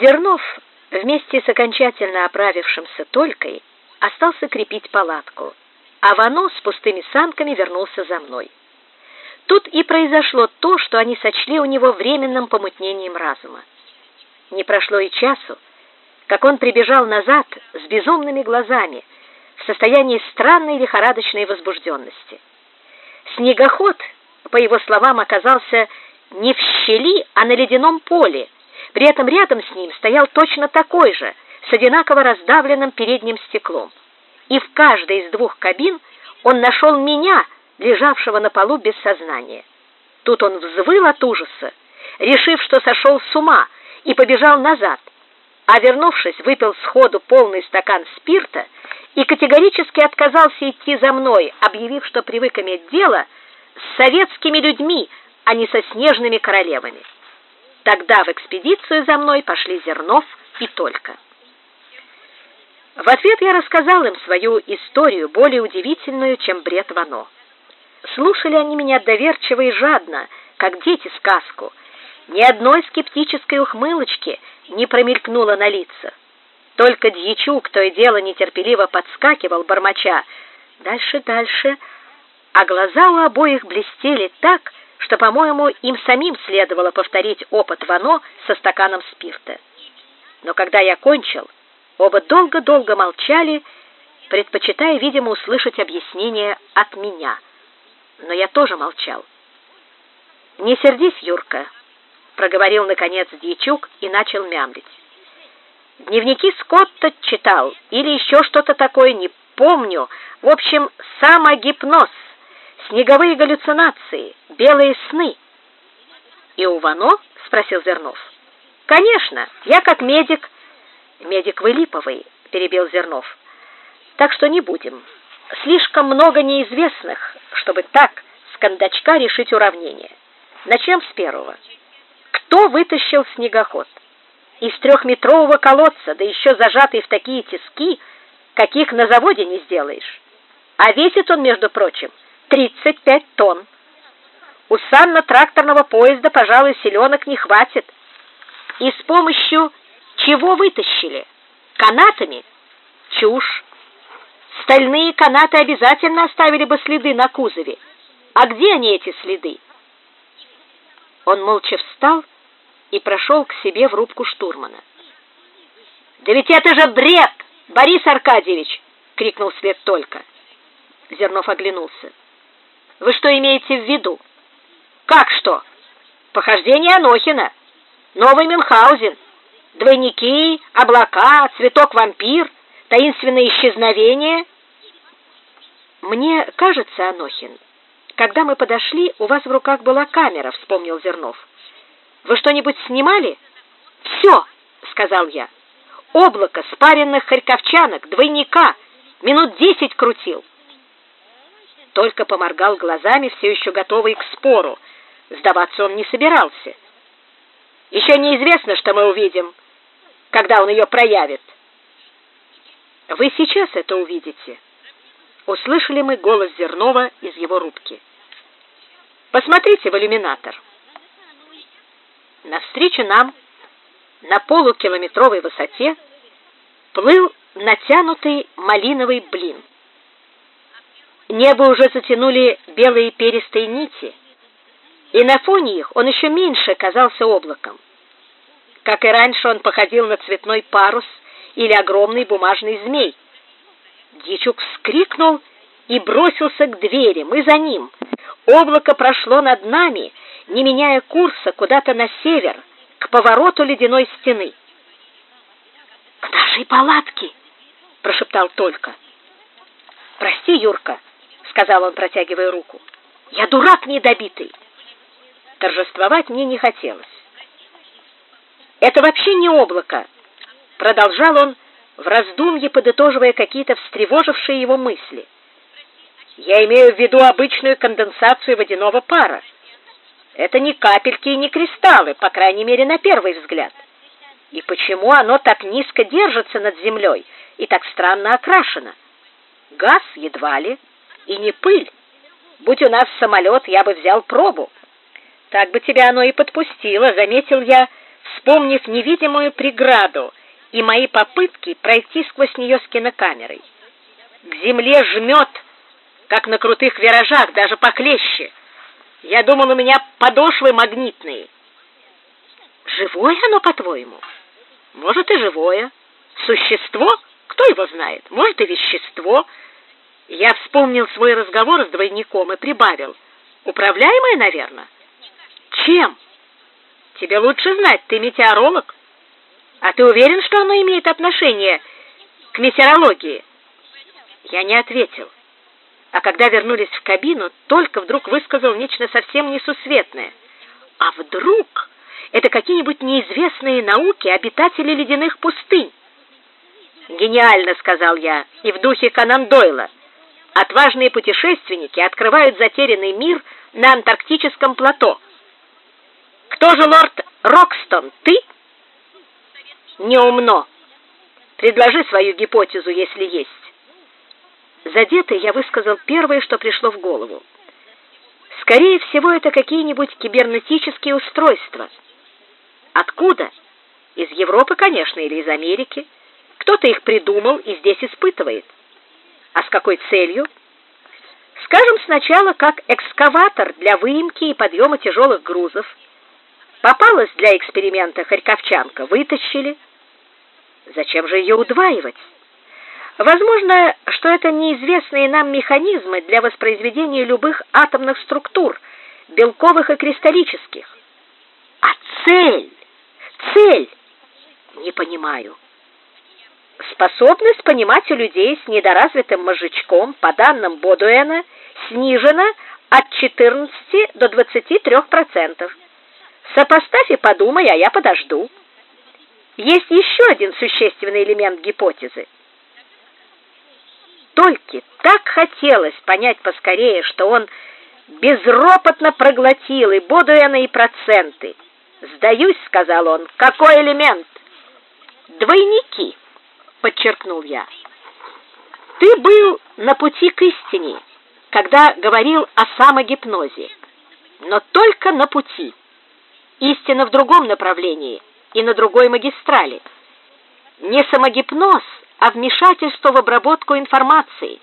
Зернов вместе с окончательно оправившимся Толькой остался крепить палатку, а Вано с пустыми санками вернулся за мной. Тут и произошло то, что они сочли у него временным помутнением разума. Не прошло и часу, как он прибежал назад с безумными глазами, в состоянии странной лихорадочной возбужденности. Снегоход, по его словам, оказался не в щели, а на ледяном поле. При этом рядом с ним стоял точно такой же, с одинаково раздавленным передним стеклом. И в каждой из двух кабин он нашел меня, лежавшего на полу без сознания. Тут он взвыл от ужаса, решив, что сошел с ума, и побежал назад, а вернувшись, выпил сходу полный стакан спирта и категорически отказался идти за мной, объявив, что привык иметь дело с советскими людьми, а не со снежными королевами. Тогда в экспедицию за мной пошли Зернов и только. В ответ я рассказал им свою историю, более удивительную, чем бред Вано. Слушали они меня доверчиво и жадно, как дети сказку. Ни одной скептической ухмылочки не промелькнуло на лицах. Только Дьячук то и дело нетерпеливо подскакивал, бормоча «Дальше, дальше», а глаза у обоих блестели так, что, по-моему, им самим следовало повторить опыт Вано со стаканом спирта. Но когда я кончил, оба долго-долго молчали, предпочитая, видимо, услышать объяснение от меня. Но я тоже молчал. «Не сердись, Юрка», — проговорил, наконец, Дьячук и начал мямлить. «Дневники Скотта читал, или еще что-то такое, не помню. В общем, самогипноз» снеговые галлюцинации, белые сны. И у Вано? спросил Зернов. Конечно, я как медик. Медик вы перебил Зернов. Так что не будем. Слишком много неизвестных, чтобы так с кондачка решить уравнение. Начнем с первого. Кто вытащил снегоход? Из трехметрового колодца, да еще зажатый в такие тиски, каких на заводе не сделаешь. А весит он, между прочим, 35 тонн. У санно-тракторного поезда, пожалуй, селенок не хватит. И с помощью чего вытащили? Канатами? Чушь. Стальные канаты обязательно оставили бы следы на кузове. А где они, эти следы? Он молча встал и прошел к себе в рубку штурмана. «Да ведь это же бред, Борис Аркадьевич!» — крикнул след только. Зернов оглянулся. Вы что имеете в виду? Как что? Похождение Анохина, новый Мюнхгаузен, двойники, облака, цветок-вампир, таинственное исчезновение. Мне кажется, Анохин, когда мы подошли, у вас в руках была камера, вспомнил Зернов. Вы что-нибудь снимали? Все, сказал я. Облако спаренных харьковчанок, двойника, минут десять крутил только поморгал глазами, все еще готовый к спору. Сдаваться он не собирался. Еще неизвестно, что мы увидим, когда он ее проявит. Вы сейчас это увидите. Услышали мы голос Зернова из его рубки. Посмотрите в иллюминатор. Навстречу нам на полукилометровой высоте плыл натянутый малиновый блин. Небо уже затянули белые перистые нити, и на фоне их он еще меньше казался облаком. Как и раньше, он походил на цветной парус или огромный бумажный змей. Дичук вскрикнул и бросился к двери. Мы за ним. Облако прошло над нами, не меняя курса, куда-то на север, к повороту ледяной стены. «К нашей палатке!» — прошептал Только. «Прости, Юрка!» Сказал он, протягивая руку. Я дурак недобитый. Торжествовать мне не хотелось. Это вообще не облако, продолжал он в раздумье, подытоживая какие-то встревожившие его мысли. Я имею в виду обычную конденсацию водяного пара. Это не капельки и не кристаллы, по крайней мере, на первый взгляд. И почему оно так низко держится над землей и так странно окрашено? Газ едва ли и не пыль. Будь у нас самолет, я бы взял пробу. Так бы тебя оно и подпустило, заметил я, вспомнив невидимую преграду и мои попытки пройти сквозь нее с кинокамерой. К земле жмет, как на крутых виражах, даже похлеще. Я думал, у меня подошвы магнитные. Живое оно, по-твоему? Может, и живое. Существо? Кто его знает? Может, и вещество. Я вспомнил свой разговор с двойником и прибавил. Управляемое, наверное? Чем? Тебе лучше знать, ты метеоролог. А ты уверен, что оно имеет отношение к метеорологии? Я не ответил. А когда вернулись в кабину, только вдруг высказал нечто совсем несусветное. А вдруг это какие-нибудь неизвестные науки обитатели ледяных пустынь? Гениально, сказал я, и в духе Конан Дойла. Отважные путешественники открывают затерянный мир на антарктическом плато. Кто же лорд Рокстон? Ты? Неумно. Предложи свою гипотезу, если есть. Задетый я высказал первое, что пришло в голову. Скорее всего, это какие-нибудь кибернетические устройства. Откуда? Из Европы, конечно, или из Америки. Кто-то их придумал и здесь испытывает. А с какой целью? Скажем, сначала как экскаватор для выемки и подъема тяжелых грузов. Попалась для эксперимента харьковчанка, вытащили. Зачем же ее удваивать? Возможно, что это неизвестные нам механизмы для воспроизведения любых атомных структур, белковых и кристаллических. А цель? Цель? Не понимаю. Способность понимать у людей с недоразвитым мозжечком, по данным Бодуэна, снижена от 14 до 23%. Сопоставь и подумай, а я подожду. Есть еще один существенный элемент гипотезы. Только так хотелось понять поскорее, что он безропотно проглотил и Бодуэна, и проценты. «Сдаюсь», — сказал он. «Какой элемент?» «Двойники», — подчеркнул я. «Ты был на пути к истине, когда говорил о самогипнозе, но только на пути. Истина в другом направлении и на другой магистрали. Не самогипноз, а вмешательство в обработку информации.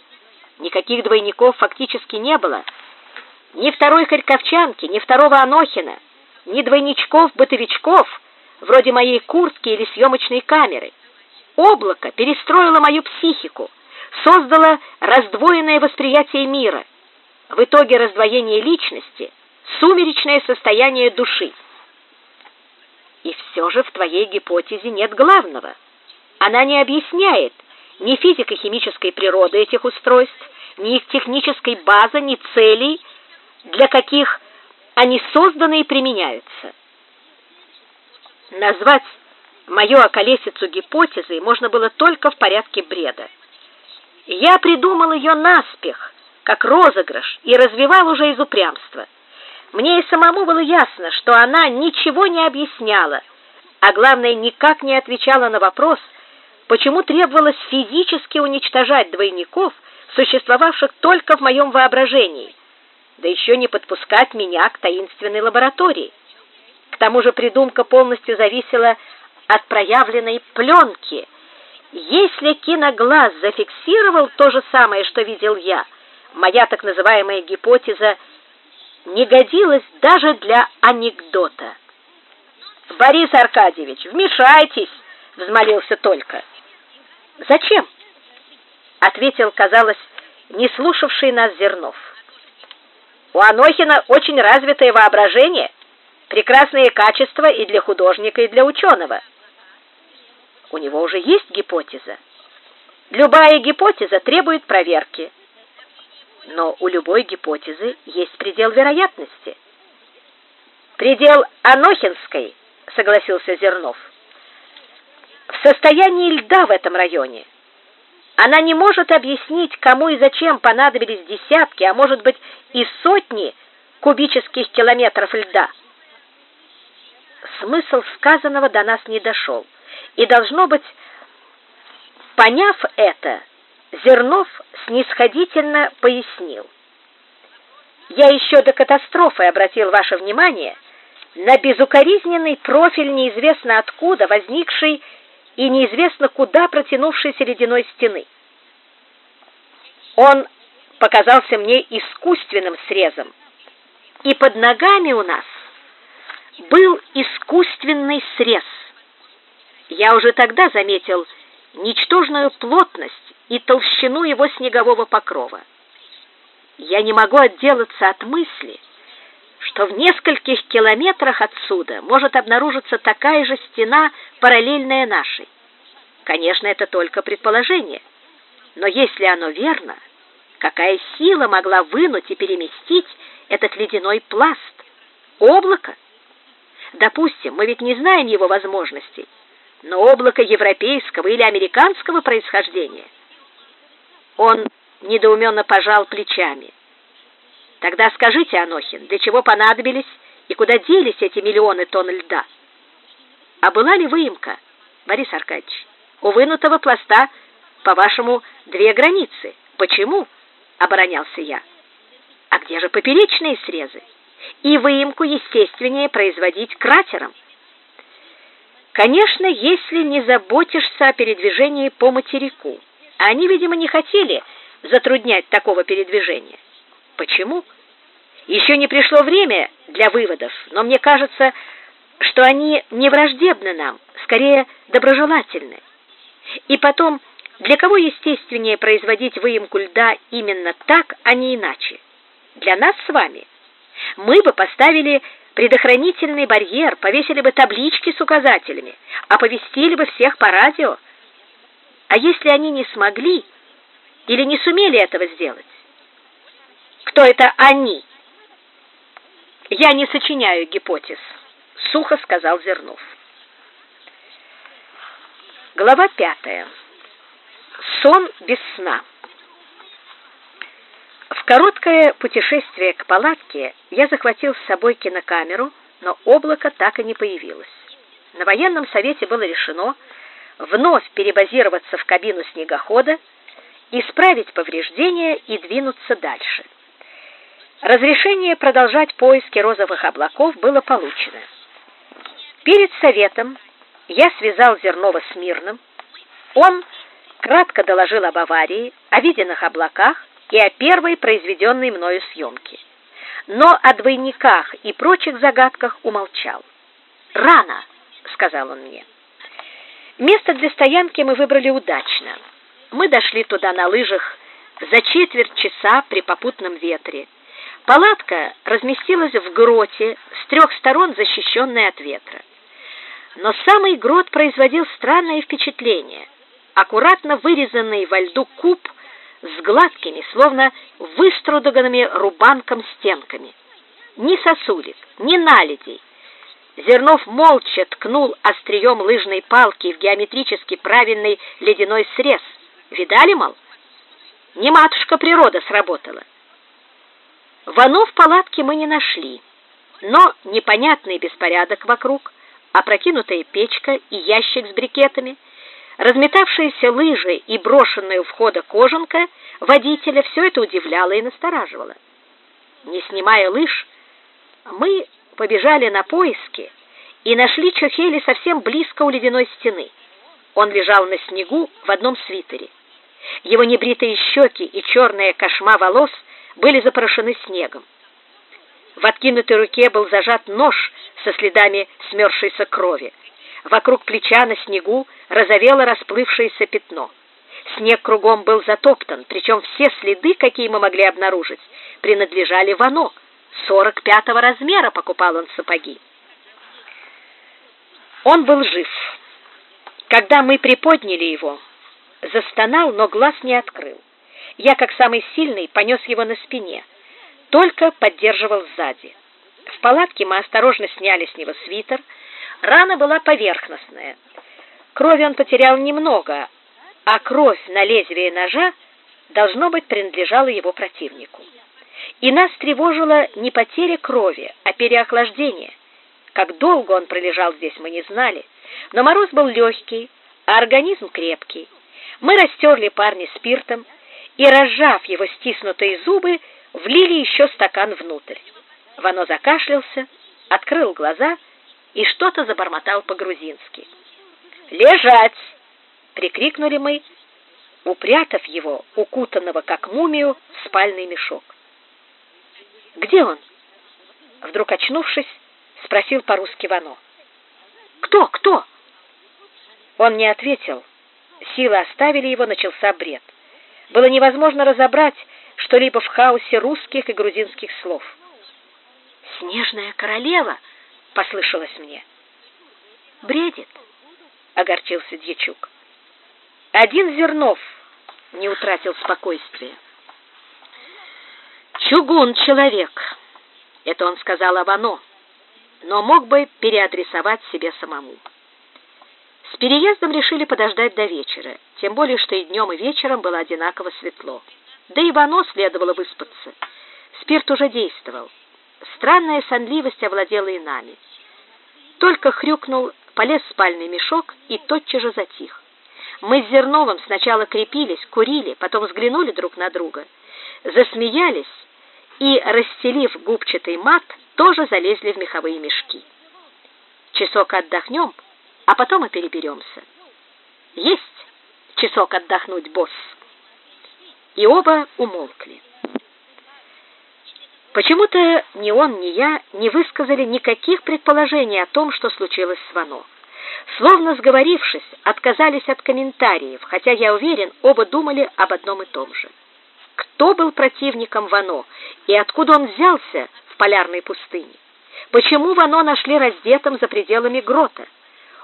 Никаких двойников фактически не было. Ни второй Харьковчанки, ни второго Анохина, ни двойничков-бытовичков, вроде моей куртки или съемочной камеры. Облако перестроило мою психику, создало раздвоенное восприятие мира. В итоге раздвоение личности — сумеречное состояние души. И все же в твоей гипотезе нет главного — она не объясняет ни физико-химической природы этих устройств, ни их технической базы, ни целей, для каких они созданы и применяются. Назвать мою околесицу гипотезой можно было только в порядке бреда. Я придумал ее наспех, как розыгрыш, и развивал уже из упрямства. Мне и самому было ясно, что она ничего не объясняла, а главное, никак не отвечала на вопрос – почему требовалось физически уничтожать двойников, существовавших только в моем воображении, да еще не подпускать меня к таинственной лаборатории. К тому же придумка полностью зависела от проявленной пленки. Если киноглаз зафиксировал то же самое, что видел я, моя так называемая гипотеза не годилась даже для анекдота. «Борис Аркадьевич, вмешайтесь!» — взмолился только. «Зачем?» — ответил, казалось, не слушавший нас Зернов. «У Анохина очень развитое воображение, прекрасные качества и для художника, и для ученого. У него уже есть гипотеза. Любая гипотеза требует проверки. Но у любой гипотезы есть предел вероятности. Предел Анохинской, согласился Зернов в состоянии льда в этом районе. Она не может объяснить, кому и зачем понадобились десятки, а может быть и сотни кубических километров льда. Смысл сказанного до нас не дошел, и, должно быть, поняв это, Зернов снисходительно пояснил. Я еще до катастрофы обратил ваше внимание на безукоризненный профиль неизвестно откуда возникший и неизвестно куда протянувшейся ледяной стены. Он показался мне искусственным срезом, и под ногами у нас был искусственный срез. Я уже тогда заметил ничтожную плотность и толщину его снегового покрова. Я не могу отделаться от мысли, что в нескольких километрах отсюда может обнаружиться такая же стена, параллельная нашей. Конечно, это только предположение, но если оно верно, какая сила могла вынуть и переместить этот ледяной пласт? Облако? Допустим, мы ведь не знаем его возможностей, но облако европейского или американского происхождения. Он недоуменно пожал плечами. Тогда скажите, Анохин, для чего понадобились и куда делись эти миллионы тонн льда? А была ли выемка, Борис Аркадьевич? У вынутого пласта, по-вашему, две границы. Почему? Оборонялся я. А где же поперечные срезы? И выемку естественнее производить кратером. Конечно, если не заботишься о передвижении по материку. Они, видимо, не хотели затруднять такого передвижения. Почему? Еще не пришло время для выводов, но мне кажется, что они не враждебны нам, скорее доброжелательны. И потом, для кого естественнее производить выемку льда именно так, а не иначе? Для нас с вами. Мы бы поставили предохранительный барьер, повесили бы таблички с указателями, оповестили бы всех по радио. А если они не смогли или не сумели этого сделать? Кто это они? Я не сочиняю гипотез, сухо сказал Зернов. Глава пятая. Сон без сна. В короткое путешествие к палатке я захватил с собой кинокамеру, но облако так и не появилось. На военном совете было решено вновь перебазироваться в кабину снегохода, исправить повреждения и двинуться дальше. Разрешение продолжать поиски розовых облаков было получено. Перед советом я связал Зернова с Мирным. Он кратко доложил об аварии, о виденных облаках и о первой произведенной мною съемке. Но о двойниках и прочих загадках умолчал. «Рано», — сказал он мне. Место для стоянки мы выбрали удачно. Мы дошли туда на лыжах за четверть часа при попутном ветре. Палатка разместилась в гроте, с трех сторон защищенная от ветра. Но самый грот производил странное впечатление. Аккуратно вырезанный во льду куб с гладкими, словно выструганными рубанком стенками. Ни сосулек, ни наледей. Зернов молча ткнул острием лыжной палки в геометрически правильный ледяной срез. Видали, мол? Не матушка природа сработала. Вано в палатке мы не нашли, но непонятный беспорядок вокруг, опрокинутая печка и ящик с брикетами, разметавшиеся лыжи и брошенная у входа кожанка водителя все это удивляло и настораживало. Не снимая лыж, мы побежали на поиски и нашли Чохели совсем близко у ледяной стены. Он лежал на снегу в одном свитере. Его небритые щеки и черная кошма волос – были запорошены снегом. В откинутой руке был зажат нож со следами смерзшейся крови. Вокруг плеча на снегу разовело расплывшееся пятно. Снег кругом был затоптан, причем все следы, какие мы могли обнаружить, принадлежали Вано. 45-го размера покупал он сапоги. Он был жив. Когда мы приподняли его, застонал, но глаз не открыл. Я, как самый сильный, понес его на спине, только поддерживал сзади. В палатке мы осторожно сняли с него свитер. Рана была поверхностная. Крови он потерял немного, а кровь на лезвие ножа, должно быть, принадлежала его противнику. И нас тревожила не потеря крови, а переохлаждение. Как долго он пролежал здесь, мы не знали, но мороз был легкий, а организм крепкий. Мы растерли парня спиртом, и, разжав его стиснутые зубы, влили еще стакан внутрь. Вано закашлялся открыл глаза и что-то забормотал по-грузински. «Лежать!» — прикрикнули мы, упрятав его, укутанного как мумию, в спальный мешок. «Где он?» Вдруг очнувшись, спросил по-русски Вано. «Кто? Кто?» Он не ответил. Силы оставили его, начался бред. Было невозможно разобрать что-либо в хаосе русских и грузинских слов. «Снежная королева!» — послышалось мне. «Бредит!» — огорчился Дьячук. Один Зернов не утратил спокойствия. «Чугун человек!» — это он сказал Авано, но мог бы переадресовать себе самому. С переездом решили подождать до вечера, тем более, что и днем, и вечером было одинаково светло. Да и Вано следовало выспаться. Спирт уже действовал. Странная сонливость овладела и нами. Только хрюкнул, полез в спальный мешок и тотчас же затих. Мы с Зерновым сначала крепились, курили, потом взглянули друг на друга, засмеялись и, расстелив губчатый мат, тоже залезли в меховые мешки. Часок отдохнем, а потом и переберемся. Есть часок отдохнуть, босс. И оба умолкли. Почему-то ни он, ни я не высказали никаких предположений о том, что случилось с Вано. Словно сговорившись, отказались от комментариев, хотя, я уверен, оба думали об одном и том же. Кто был противником Вано и откуда он взялся в полярной пустыне? Почему Вано нашли раздетым за пределами грота?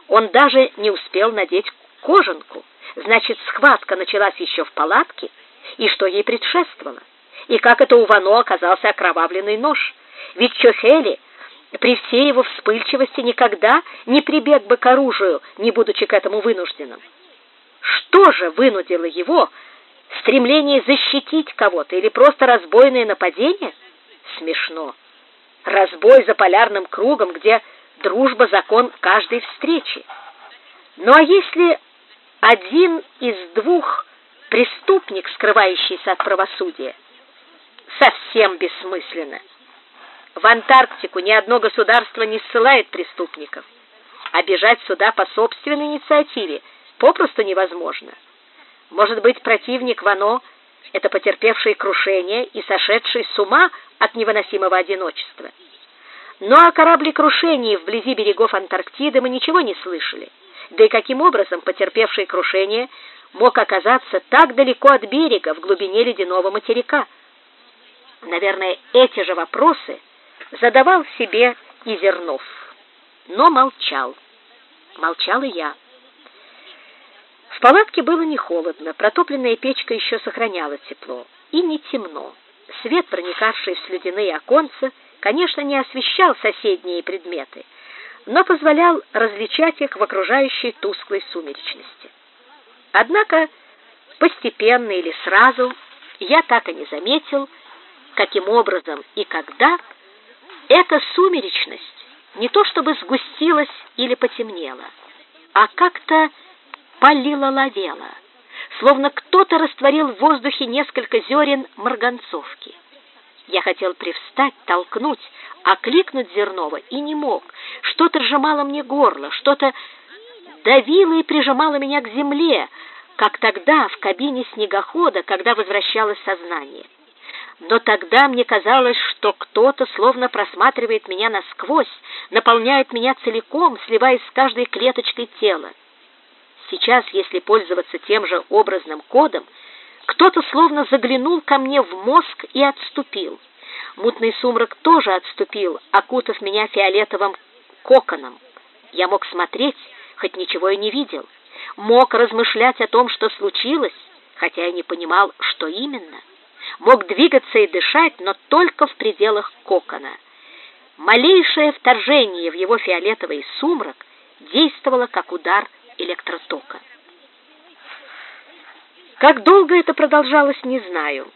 Он даже не успел надеть кожанку. Значит, схватка началась еще в палатке, и что ей предшествовало? И как это у Вано оказался окровавленный нож? Ведь Чохели при всей его вспыльчивости никогда не прибег бы к оружию, не будучи к этому вынужденным. Что же вынудило его? Стремление защитить кого-то или просто разбойное нападение? Смешно. Разбой за полярным кругом, где дружба — закон каждой встречи. Ну а если один из двух преступник, скрывающийся от правосудия? Совсем бессмысленно. В Антарктику ни одно государство не ссылает преступников, а бежать сюда по собственной инициативе попросту невозможно. Может быть, противник Вано — это потерпевший крушение и сошедший с ума от невыносимого одиночества. Но о кораблекрушении вблизи берегов Антарктиды мы ничего не слышали. Да и каким образом потерпевший крушение мог оказаться так далеко от берега, в глубине ледяного материка? Наверное, эти же вопросы задавал себе и Зернов, но молчал. Молчал и я. В палатке было не холодно, протопленная печка еще сохраняла тепло, и не темно. Свет, проникавший в слюдяные оконца, конечно, не освещал соседние предметы, но позволял различать их в окружающей тусклой сумеречности. Однако постепенно или сразу я так и не заметил, каким образом и когда эта сумеречность не то чтобы сгустилась или потемнела, а как-то полилоловела, словно кто-то растворил в воздухе несколько зерен марганцовки. Я хотел привстать, толкнуть, окликнуть Зернова и не мог. Что-то сжимало мне горло, что-то давило и прижимало меня к земле, как тогда в кабине снегохода, когда возвращалось сознание но тогда мне казалось, что кто-то словно просматривает меня насквозь, наполняет меня целиком, сливаясь с каждой клеточкой тела. Сейчас, если пользоваться тем же образным кодом, кто-то словно заглянул ко мне в мозг и отступил. Мутный сумрак тоже отступил, окутав меня фиолетовым коконом. Я мог смотреть, хоть ничего и не видел, мог размышлять о том, что случилось, хотя я не понимал, что именно мог двигаться и дышать, но только в пределах кокона. Малейшее вторжение в его фиолетовый сумрак действовало как удар электротока. Как долго это продолжалось, не знаю.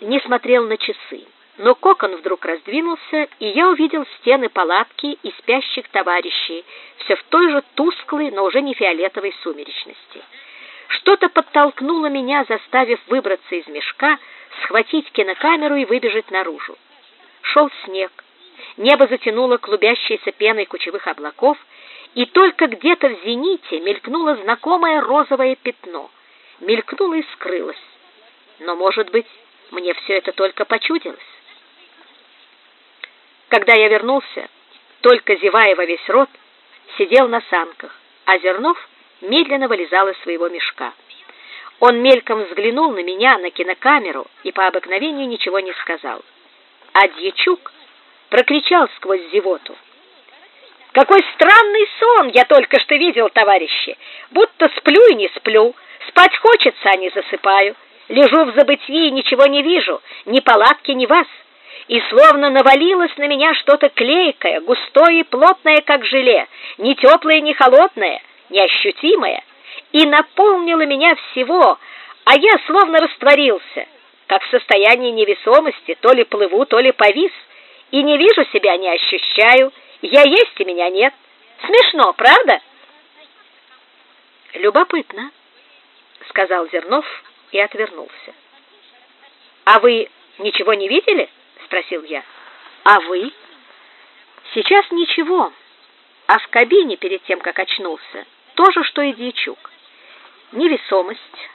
Не смотрел на часы. Но кокон вдруг раздвинулся, и я увидел стены палатки и спящих товарищей, все в той же тусклой, но уже не фиолетовой сумеречности. Что-то подтолкнуло меня, заставив выбраться из мешка, схватить кинокамеру и выбежать наружу. Шел снег, небо затянуло клубящейся пеной кучевых облаков, и только где-то в зените мелькнуло знакомое розовое пятно. Мелькнуло и скрылось. Но, может быть, мне все это только почудилось. Когда я вернулся, только зевая во весь рот, сидел на санках, а Зернов медленно вылезал из своего мешка. Он мельком взглянул на меня, на кинокамеру, и по обыкновению ничего не сказал. А Дьячук прокричал сквозь зевоту. «Какой странный сон я только что видел, товарищи! Будто сплю и не сплю, спать хочется, а не засыпаю. Лежу в забытии и ничего не вижу, ни палатки, ни вас. И словно навалилось на меня что-то клейкое, густое и плотное, как желе, не теплое, не холодное, неощутимое, и наполнило меня всего, а я словно растворился, как в состоянии невесомости, то ли плыву, то ли повис, и не вижу себя, не ощущаю, я есть и меня нет. Смешно, правда? Любопытно, сказал Зернов и отвернулся. А вы ничего не видели? спросил я. А вы? Сейчас ничего. А в кабине перед тем, как очнулся, то же, что и Дьячук. Невесомость,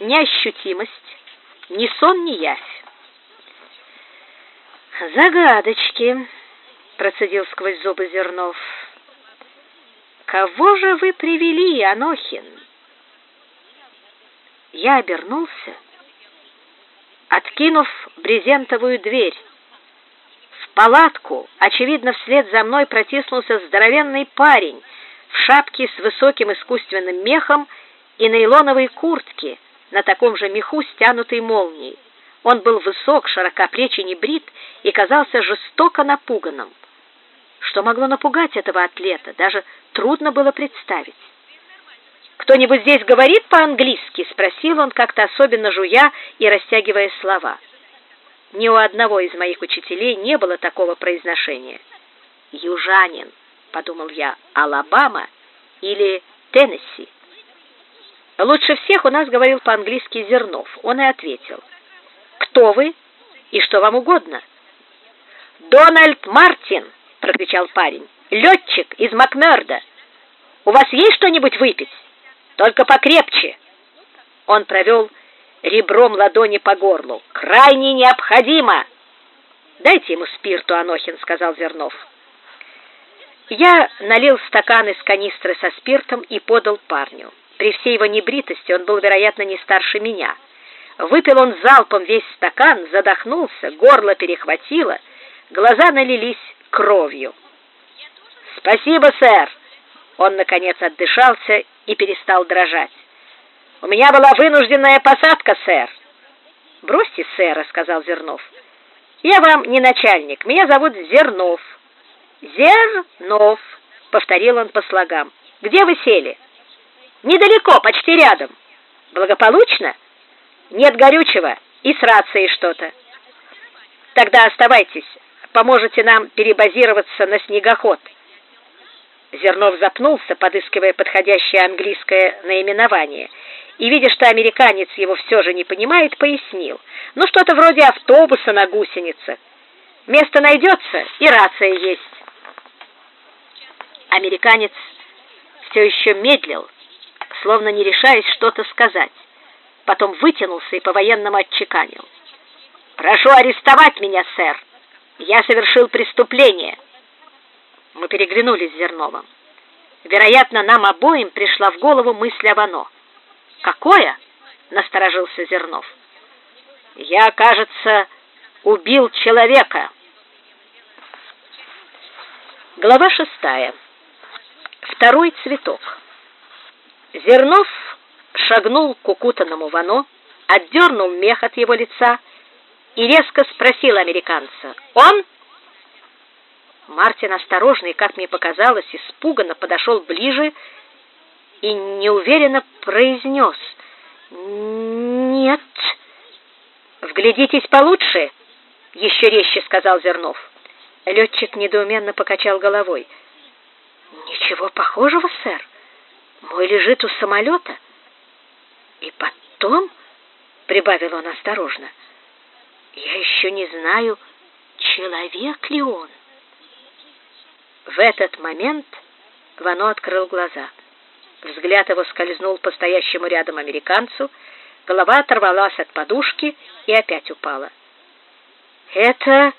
неощутимость, ни сон, ни явь. Загадочки, процедил сквозь зубы Зернов. Кого же вы привели, Анохин? Я обернулся, откинув брезентовую дверь. В палатку, очевидно, вслед за мной протиснулся здоровенный парень в шапке с высоким искусственным мехом и нейлоновой куртке на таком же меху, стянутой молнией. Он был высок, широкоплеч и небрит и казался жестоко напуганным. Что могло напугать этого атлета, даже трудно было представить. «Кто-нибудь здесь говорит по-английски?» — спросил он, как-то особенно жуя и растягивая слова. Ни у одного из моих учителей не было такого произношения. «Южанин», — подумал я, — «Алабама или Теннесси?» Лучше всех у нас говорил по-английски Зернов. Он и ответил. «Кто вы и что вам угодно?» «Дональд Мартин!» — прокричал парень. «Летчик из Макмерда! У вас есть что-нибудь выпить? Только покрепче!» Он провел ребром ладони по горлу. «Крайне необходимо!» «Дайте ему спирту, Анохин», — сказал Зернов. Я налил стакан из канистры со спиртом и подал парню. При всей его небритости он был, вероятно, не старше меня. Выпил он залпом весь стакан, задохнулся, горло перехватило, глаза налились кровью. «Спасибо, сэр!» Он, наконец, отдышался и перестал дрожать. «У меня была вынужденная посадка, сэр!» «Бросьте, сэра», — сказал Зернов. «Я вам не начальник, меня зовут Зернов». «Зернов», — повторил он по слогам. «Где вы сели?» Недалеко, почти рядом. Благополучно? Нет горючего и с рацией что-то. Тогда оставайтесь, поможете нам перебазироваться на снегоход. Зернов запнулся, подыскивая подходящее английское наименование, и, видя, что американец его все же не понимает, пояснил. Ну, что-то вроде автобуса на гусенице. Место найдется, и рация есть. Американец все еще медлил, словно не решаясь что-то сказать. Потом вытянулся и по-военному отчеканил. «Прошу арестовать меня, сэр! Я совершил преступление!» Мы переглянулись с Зерновым. Вероятно, нам обоим пришла в голову мысль об оно. «Какое?» — насторожился Зернов. «Я, кажется, убил человека». Глава шестая. Второй цветок. Зернов шагнул к укутанному Вано, отдернул мех от его лица и резко спросил американца «Он?». Мартин осторожно и, как мне показалось, испуганно подошел ближе и неуверенно произнес «Нет». «Вглядитесь получше», — еще резче сказал Зернов. Летчик недоуменно покачал головой. «Ничего похожего, сэр. Мой лежит у самолета. И потом, — прибавил он осторожно, — я еще не знаю, человек ли он. В этот момент Вано открыл глаза. Взгляд его скользнул по стоящему рядом американцу, голова оторвалась от подушки и опять упала. «Это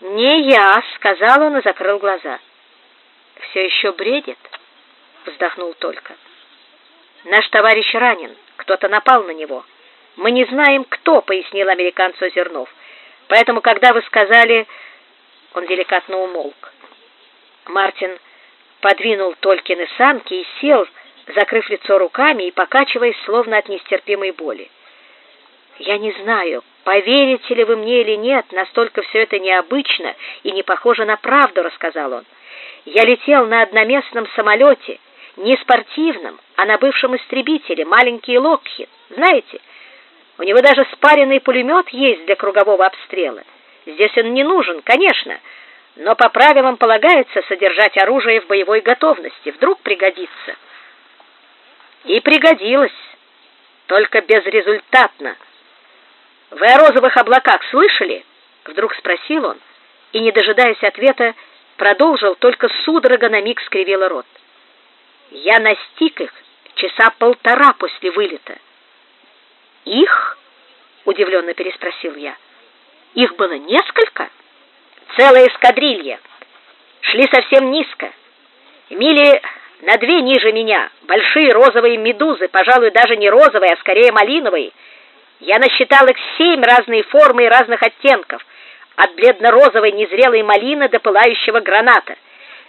не я», — сказал он и закрыл глаза. «Все еще бредит?» — вздохнул только. «Наш товарищ ранен, кто-то напал на него. Мы не знаем, кто», — пояснил американцу Зернов. «Поэтому, когда вы сказали...» Он деликатно умолк. Мартин подвинул Толькины санки и сел, закрыв лицо руками и покачиваясь, словно от нестерпимой боли. «Я не знаю, поверите ли вы мне или нет, настолько все это необычно и не похоже на правду», — рассказал он. «Я летел на одноместном самолете, не спортивном, а на бывшем истребителе, маленький Локхит, знаете? У него даже спаренный пулемет есть для кругового обстрела. Здесь он не нужен, конечно, — но по правилам полагается содержать оружие в боевой готовности, вдруг пригодится. И пригодилось, только безрезультатно. Вы о розовых облаках слышали? Вдруг спросил он, и, не дожидаясь ответа, продолжил, только судорога на миг скривила рот. Я настиг их часа полтора после вылета. Их? Удивленно переспросил я. Их было несколько? целая эскадрилья. Шли совсем низко. Мили на две ниже меня, большие розовые медузы, пожалуй, даже не розовые, а скорее малиновые. Я насчитал их семь разной формы и разных оттенков, от бледно-розовой незрелой малины до пылающего граната.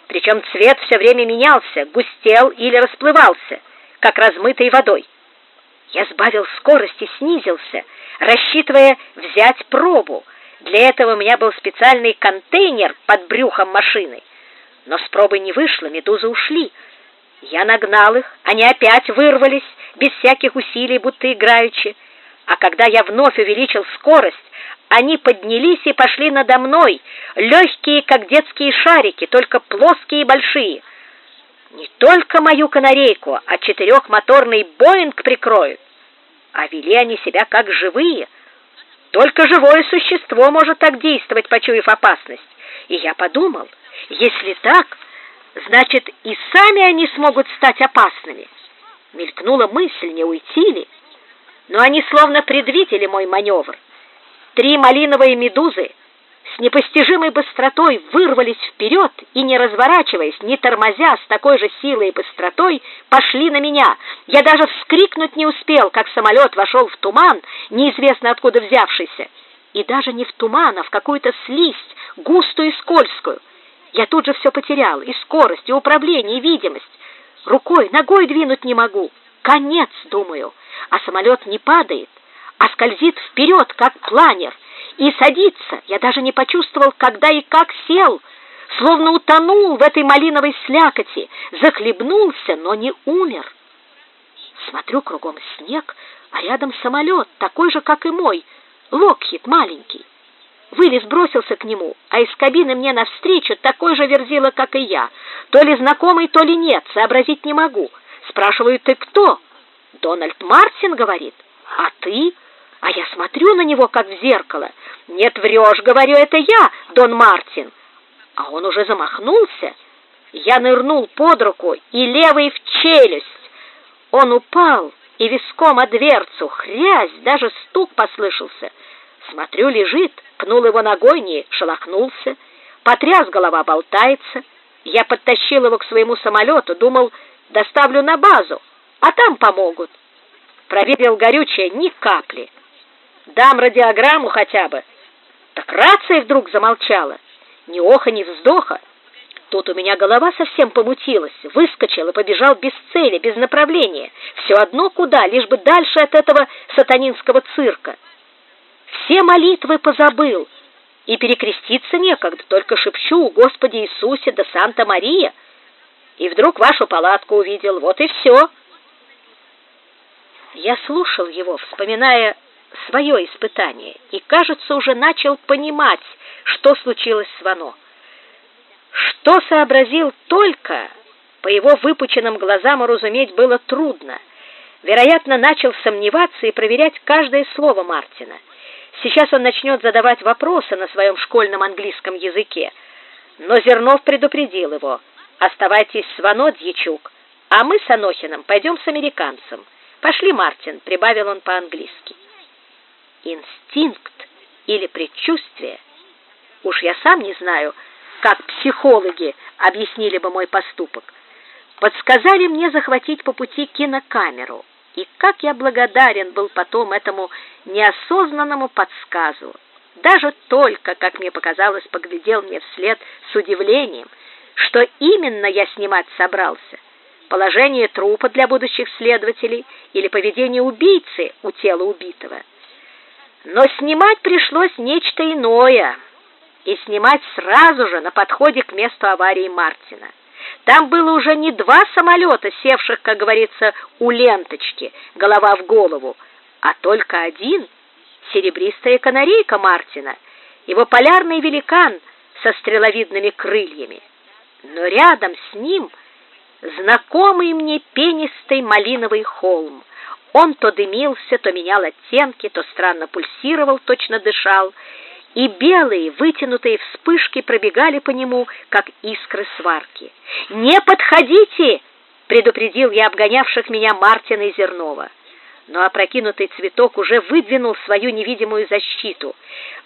Причем цвет все время менялся, густел или расплывался, как размытой водой. Я сбавил скорость и снизился, рассчитывая взять пробу — для этого у меня был специальный контейнер под брюхом машины. Но с пробы не вышло, медузы ушли. Я нагнал их, они опять вырвались, без всяких усилий, будто играючи. А когда я вновь увеличил скорость, они поднялись и пошли надо мной, легкие, как детские шарики, только плоские и большие. Не только мою канарейку, а четырехмоторный Боинг прикроют. А вели они себя как живые — только живое существо может так действовать, почуяв опасность. И я подумал, если так, значит и сами они смогут стать опасными. Мелькнула мысль, не уйти ли? Но они словно предвидели мой маневр. Три малиновые медузы с непостижимой быстротой вырвались вперед и, не разворачиваясь, не тормозя, с такой же силой и быстротой, пошли на меня. Я даже вскрикнуть не успел, как самолет вошел в туман, неизвестно откуда взявшийся. И даже не в туман, а в какую-то слизь, густую и скользкую. Я тут же все потерял, и скорость, и управление, и видимость. Рукой, ногой двинуть не могу. Конец, думаю. А самолет не падает, а скользит вперед, как планер — и садиться. Я даже не почувствовал, когда и как сел, словно утонул в этой малиновой слякоти, захлебнулся, но не умер. Смотрю кругом снег, а рядом самолет, такой же, как и мой, Локхит маленький. Вылез бросился к нему, а из кабины мне навстречу такой же верзила, как и я. То ли знакомый, то ли нет, сообразить не могу. Спрашиваю, ты кто? Дональд Мартин, говорит. А ты? А я смотрю на него, как в зеркало. Нет, врешь, говорю, это я, Дон Мартин. А он уже замахнулся. Я нырнул под руку и левый в челюсть. Он упал и виском о дверцу, хрясь, даже стук послышался. Смотрю, лежит, пнул его ногой, не шелохнулся. Потряс, голова болтается. Я подтащил его к своему самолету, думал, доставлю на базу, а там помогут. Проверил горючее ни капли. Дам радиограмму хотя бы. Так рация вдруг замолчала. Ни оха, ни вздоха. Тут у меня голова совсем помутилась, выскочил и побежал без цели, без направления. Все одно куда, лишь бы дальше от этого сатанинского цирка. Все молитвы позабыл, и перекреститься некогда, только шепчу «Господи Иисусе да Санта-Мария!» И вдруг вашу палатку увидел, вот и все. Я слушал его, вспоминая свое испытание и, кажется, уже начал понимать, что случилось с Вано. Что сообразил только, по его выпученным глазам уразуметь было трудно. Вероятно, начал сомневаться и проверять каждое слово Мартина. Сейчас он начнет задавать вопросы на своем школьном английском языке. Но Зернов предупредил его. «Оставайтесь с Вано, дьячук, а мы с Анохиным пойдем с американцем. Пошли, Мартин», — прибавил он по-английски. Инстинкт или предчувствие, уж я сам не знаю, как психологи объяснили бы мой поступок, подсказали мне захватить по пути кинокамеру. И как я благодарен был потом этому неосознанному подсказу. Даже только, как мне показалось, поглядел мне вслед с удивлением, что именно я снимать собрался. Положение трупа для будущих следователей или поведение убийцы у тела убитого. Но снимать пришлось нечто иное, и снимать сразу же на подходе к месту аварии Мартина. Там было уже не два самолета, севших, как говорится, у ленточки, голова в голову, а только один — серебристая канарейка Мартина, его полярный великан со стреловидными крыльями. Но рядом с ним знакомый мне пенистый малиновый холм. Он то дымился, то менял оттенки, то странно пульсировал, точно дышал, и белые вытянутые вспышки пробегали по нему, как искры сварки. «Не подходите!» — предупредил я обгонявших меня Мартина и Зернова но опрокинутый цветок уже выдвинул свою невидимую защиту.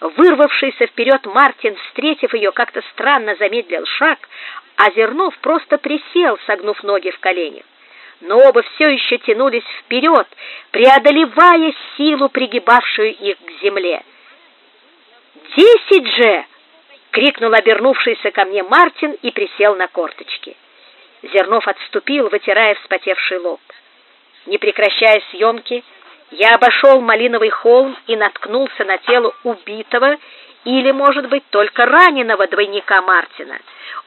Вырвавшийся вперед Мартин, встретив ее, как-то странно замедлил шаг, а Зернов просто присел, согнув ноги в коленях. Но оба все еще тянулись вперед, преодолевая силу, пригибавшую их к земле. «Десять же!» — крикнул обернувшийся ко мне Мартин и присел на корточки. Зернов отступил, вытирая вспотевший лоб. Не прекращая съемки, я обошел Малиновый холм и наткнулся на тело убитого или, может быть, только раненого двойника Мартина.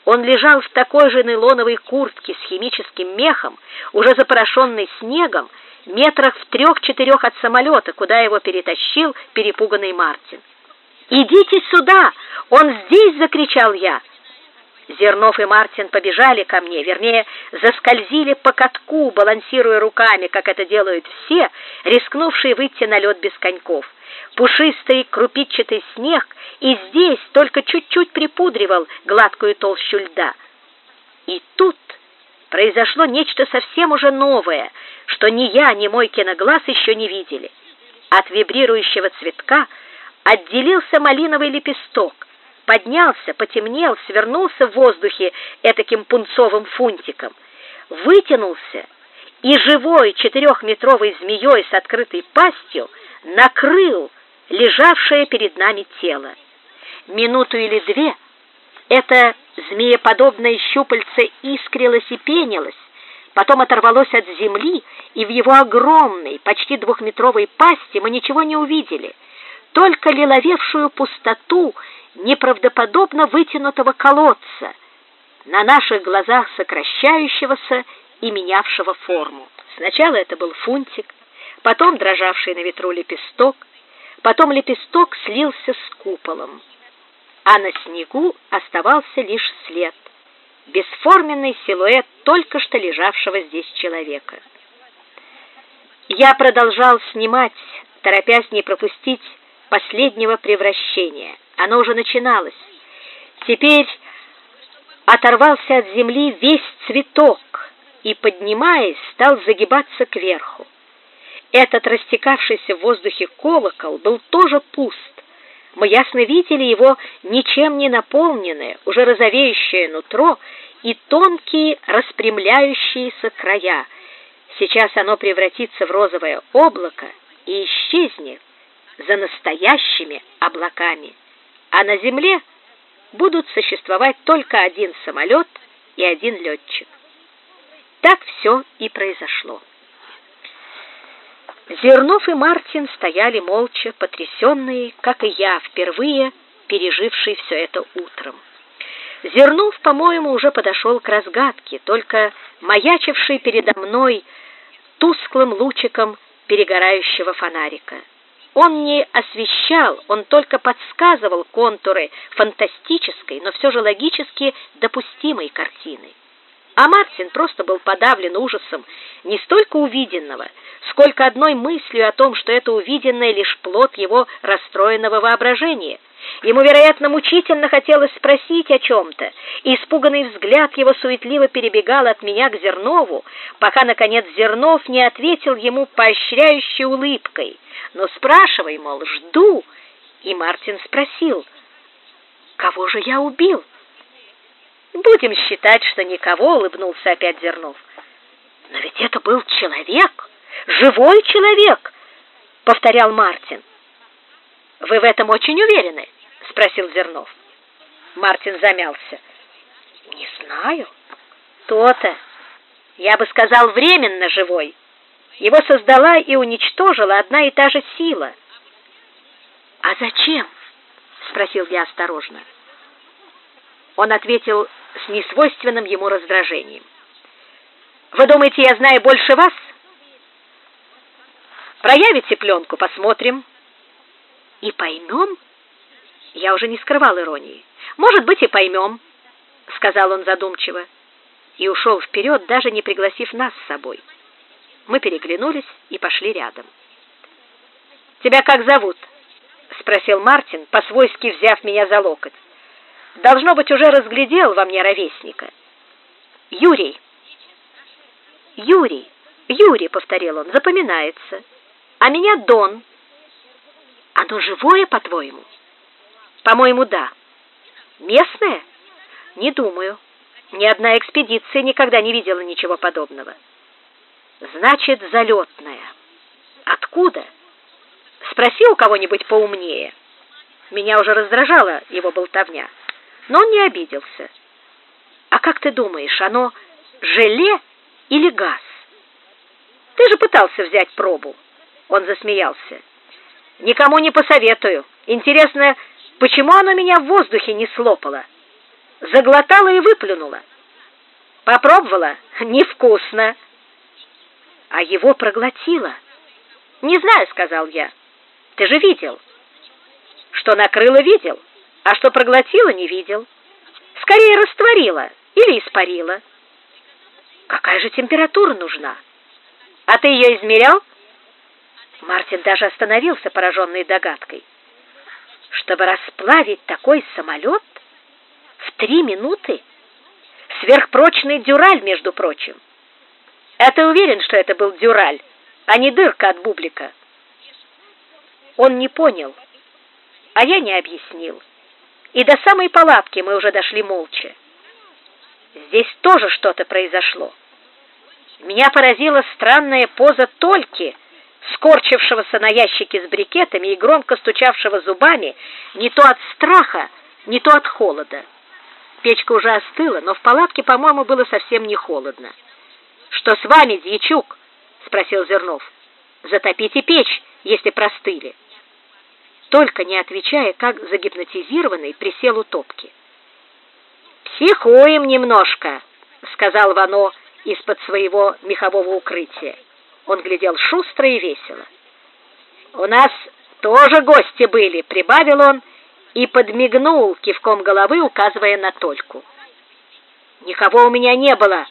Он лежал в такой же нейлоновой куртке с химическим мехом, уже запорошенной снегом, метрах в трех-четырех от самолета, куда его перетащил перепуганный Мартин. «Идите сюда! Он здесь!» — закричал я. Зернов и Мартин побежали ко мне, вернее, заскользили по катку, балансируя руками, как это делают все, рискнувшие выйти на лед без коньков. Пушистый крупичатый снег и здесь только чуть-чуть припудривал гладкую толщу льда. И тут произошло нечто совсем уже новое, что ни я, ни мой киноглаз еще не видели. От вибрирующего цветка отделился малиновый лепесток, поднялся, потемнел, свернулся в воздухе этаким пунцовым фунтиком, вытянулся и живой четырехметровой змеей с открытой пастью накрыл лежавшее перед нами тело. Минуту или две это змееподобное щупальце искрилось и пенилось, потом оторвалось от земли, и в его огромной, почти двухметровой пасти мы ничего не увидели, только лиловевшую пустоту неправдоподобно вытянутого колодца, на наших глазах сокращающегося и менявшего форму. Сначала это был фунтик, потом дрожавший на ветру лепесток, потом лепесток слился с куполом, а на снегу оставался лишь след, бесформенный силуэт только что лежавшего здесь человека. Я продолжал снимать, торопясь не пропустить последнего превращения. Оно уже начиналось. Теперь оторвался от земли весь цветок и, поднимаясь, стал загибаться кверху. Этот растекавшийся в воздухе колокол был тоже пуст. Мы ясно видели его ничем не наполненное, уже розовеющее нутро и тонкие распрямляющиеся края. Сейчас оно превратится в розовое облако и исчезнет за настоящими облаками, а на земле будут существовать только один самолет и один летчик. Так все и произошло. Зернов и Мартин стояли молча, потрясенные, как и я, впервые переживший все это утром. Зернов, по-моему, уже подошел к разгадке, только маячивший передо мной тусклым лучиком перегорающего фонарика. Он не освещал, он только подсказывал контуры фантастической, но все же логически допустимой картины. А Мартин просто был подавлен ужасом не столько увиденного, сколько одной мыслью о том, что это увиденное лишь плод его расстроенного воображения – Ему, вероятно, мучительно хотелось спросить о чем-то, и испуганный взгляд его суетливо перебегал от меня к Зернову, пока, наконец, Зернов не ответил ему поощряющей улыбкой. «Но спрашивай, мол, жду». И Мартин спросил, «Кого же я убил?» «Будем считать, что никого», — улыбнулся опять Зернов. «Но ведь это был человек, живой человек», — повторял Мартин. «Вы в этом очень уверены?» — спросил Зернов. Мартин замялся. «Не знаю. То-то. Я бы сказал, временно живой. Его создала и уничтожила одна и та же сила». «А зачем?» — спросил я осторожно. Он ответил с несвойственным ему раздражением. «Вы думаете, я знаю больше вас?» «Проявите пленку, посмотрим». «И поймем?» Я уже не скрывал иронии. «Может быть, и поймем», — сказал он задумчиво, и ушел вперед, даже не пригласив нас с собой. Мы переглянулись и пошли рядом. «Тебя как зовут?» — спросил Мартин, по-свойски взяв меня за локоть. «Должно быть, уже разглядел во мне ровесника». «Юрий». «Юрий, Юрий», — повторил он, — «запоминается. А меня Дон». «Оно живое, по-твоему?» По-моему, да. Местная? Не думаю. Ни одна экспедиция никогда не видела ничего подобного. Значит, залетная. Откуда? Спроси у кого-нибудь поумнее. Меня уже раздражала его болтовня, но он не обиделся. А как ты думаешь, оно желе или газ? Ты же пытался взять пробу. Он засмеялся. Никому не посоветую. Интересно, Почему оно меня в воздухе не слопало? Заглотала и выплюнула. Попробовала? Невкусно. А его проглотила. Не знаю, сказал я. Ты же видел. Что накрыло, видел. А что проглотила, не видел. Скорее растворила или испарила. Какая же температура нужна? А ты ее измерял? Мартин даже остановился, пораженный догадкой чтобы расплавить такой самолет в три минуты? Сверхпрочный дюраль, между прочим. Ты уверен, что это был дюраль, а не дырка от бублика? Он не понял, а я не объяснил. И до самой палатки мы уже дошли молча. Здесь тоже что-то произошло. Меня поразила странная поза Тольки — скорчившегося на ящике с брикетами и громко стучавшего зубами не то от страха, не то от холода. Печка уже остыла, но в палатке, по-моему, было совсем не холодно. «Что с вами, дьячук?» — спросил Зернов. «Затопите печь, если простыли». Только не отвечая, как загипнотизированный, присел у топки. «Психуем немножко», — сказал Вано из-под своего мехового укрытия. Он глядел шустро и весело. «У нас тоже гости были», — прибавил он и подмигнул кивком головы, указывая на Тольку. «Никого у меня не было.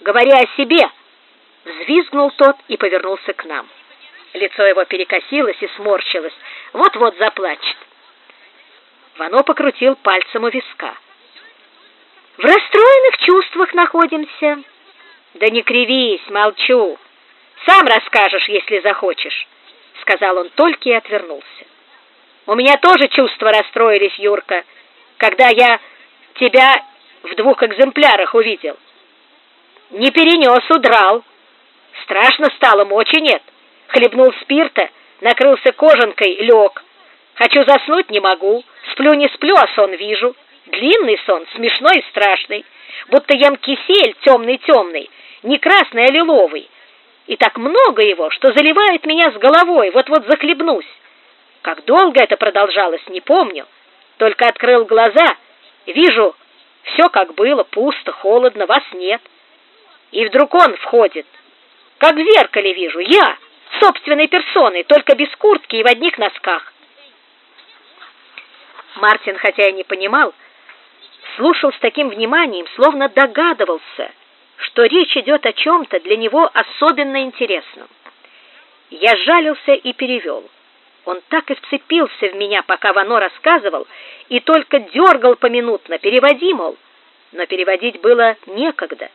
Говори о себе!» Взвизгнул тот и повернулся к нам. Лицо его перекосилось и сморщилось. Вот-вот заплачет. Вано покрутил пальцем у виска. «В расстроенных чувствах находимся». «Да не кривись, молчу. Сам расскажешь, если захочешь, — сказал он только и отвернулся. У меня тоже чувства расстроились, Юрка, когда я тебя в двух экземплярах увидел. Не перенес, удрал. Страшно стало, мочи нет. Хлебнул спирта, накрылся кожанкой, лег. Хочу заснуть, не могу. Сплю, не сплю, а сон вижу. Длинный сон, смешной и страшный. Будто ем кисель темный-темный, не красный, а лиловый и так много его, что заливает меня с головой, вот-вот захлебнусь. Как долго это продолжалось, не помню. Только открыл глаза, вижу, все как было, пусто, холодно, вас нет. И вдруг он входит. Как в зеркале вижу, я, собственной персоной, только без куртки и в одних носках. Мартин, хотя и не понимал, слушал с таким вниманием, словно догадывался — что речь идет о чем-то для него особенно интересном. Я жалился и перевел. Он так и вцепился в меня, пока Вано рассказывал, и только дергал поминутно, переводи, мол. Но переводить было некогда.